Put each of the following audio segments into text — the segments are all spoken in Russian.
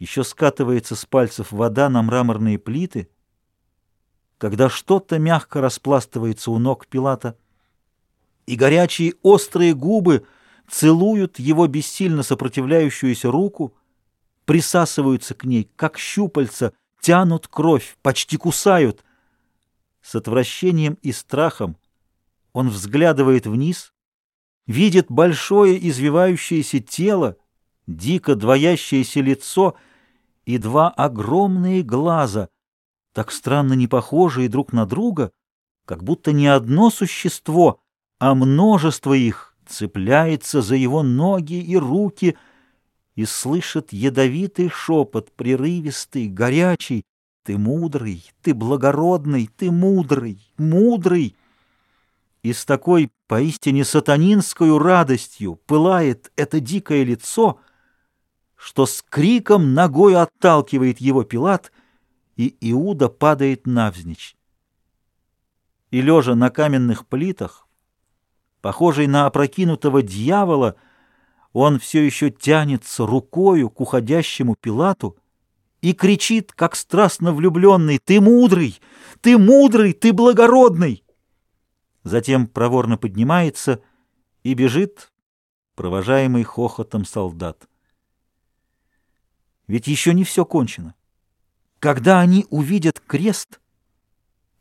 еще скатывается с пальцев вода на мраморные плиты, когда что-то мягко распластывается у ног Пилата, и горячие острые губы целуют его бессильно сопротивляющуюся руку, присасываются к ней, как щупальца, тянут кровь, почти кусают. С отвращением и страхом он взглядывает вниз, видит большое извивающееся тело, дико двоящееся лицо и два огромные глаза, так странно не похожие друг на друга, как будто не одно существо, а множество их цепляется за его ноги и руки и слышит ядовитый шепот, прерывистый, горячий, «Ты мудрый, ты благородный, ты мудрый, мудрый!» И с такой поистине сатанинскую радостью пылает это дикое лицо, что с криком ногой отталкивает его Пилат, и Иуда падает навзничь. И, лежа на каменных плитах, похожий на опрокинутого дьявола, он все еще тянется рукою к уходящему Пилату и кричит, как страстно влюбленный, «Ты мудрый! Ты мудрый! Ты благородный!» Затем проворно поднимается и бежит, провожаемый хохотом солдат. Ведь еще не все кончено. Когда они увидят крест,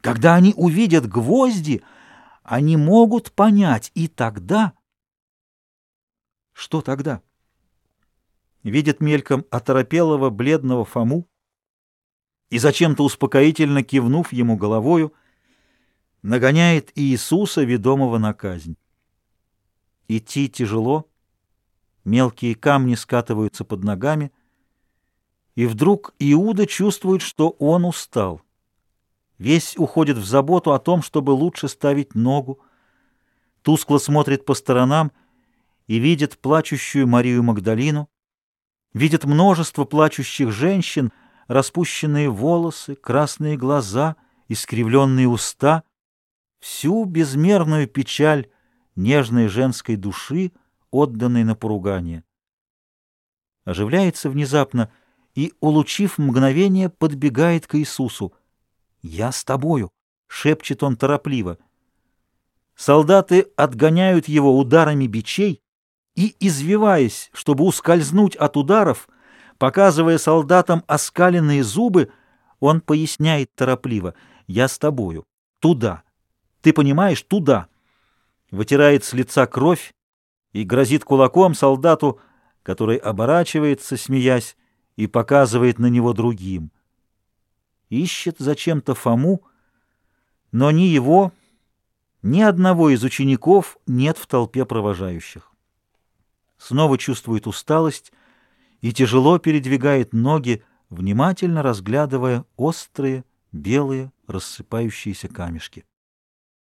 когда они увидят гвозди, они могут понять, и тогда... Что тогда? Видит мельком оторопелого бледного Фому и, зачем-то успокоительно кивнув ему головою, нагоняет Иисуса, ведомого на казнь. Идти тяжело, мелкие камни скатываются под ногами, и вдруг Иуда чувствует, что он устал. Весь уходит в заботу о том, чтобы лучше ставить ногу, тускло смотрит по сторонам и видит плачущую Марию Магдалину, видит множество плачущих женщин, распущенные волосы, красные глаза, искривленные уста, всю безмерную печаль нежной женской души, отданной на поругание. Оживляется внезапно и, улучив мгновение, подбегает к Иисусу. «Я с тобою!» — шепчет он торопливо. Солдаты отгоняют его ударами бичей и, извиваясь, чтобы ускользнуть от ударов, показывая солдатам оскаленные зубы, он поясняет торопливо «Я с тобою! Туда! Ты понимаешь, туда!» Вытирает с лица кровь и грозит кулаком солдату, который оборачивается, смеясь, и показывает на него другим ищет зачем-то Фому, но ни его, ни одного из учеников нет в толпе провожающих. Снова чувствует усталость и тяжело передвигает ноги, внимательно разглядывая острые, белые, рассыпающиеся камешки.